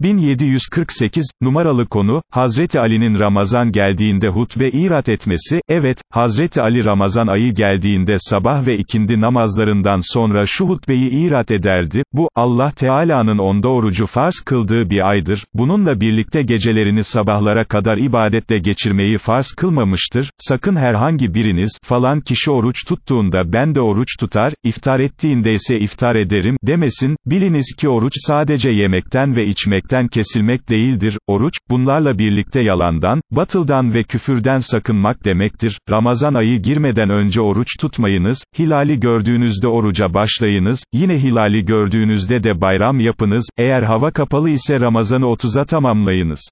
1748, numaralı konu, Hazreti Ali'nin Ramazan geldiğinde hutbe irat etmesi, evet, Hazreti Ali Ramazan ayı geldiğinde sabah ve ikindi namazlarından sonra şu hutbeyi irat ederdi, bu, Allah Teala'nın onda orucu farz kıldığı bir aydır, bununla birlikte gecelerini sabahlara kadar ibadetle geçirmeyi farz kılmamıştır, sakın herhangi biriniz, falan kişi oruç tuttuğunda ben de oruç tutar, iftar ettiğinde ise iftar ederim, demesin, biliniz ki oruç sadece yemekten ve içmekten, ibadetlerden kesilmek değildir, oruç, bunlarla birlikte yalandan, batıldan ve küfürden sakınmak demektir, Ramazan ayı girmeden önce oruç tutmayınız, hilali gördüğünüzde oruca başlayınız, yine hilali gördüğünüzde de bayram yapınız, eğer hava kapalı ise Ramazan'ı 30'a tamamlayınız.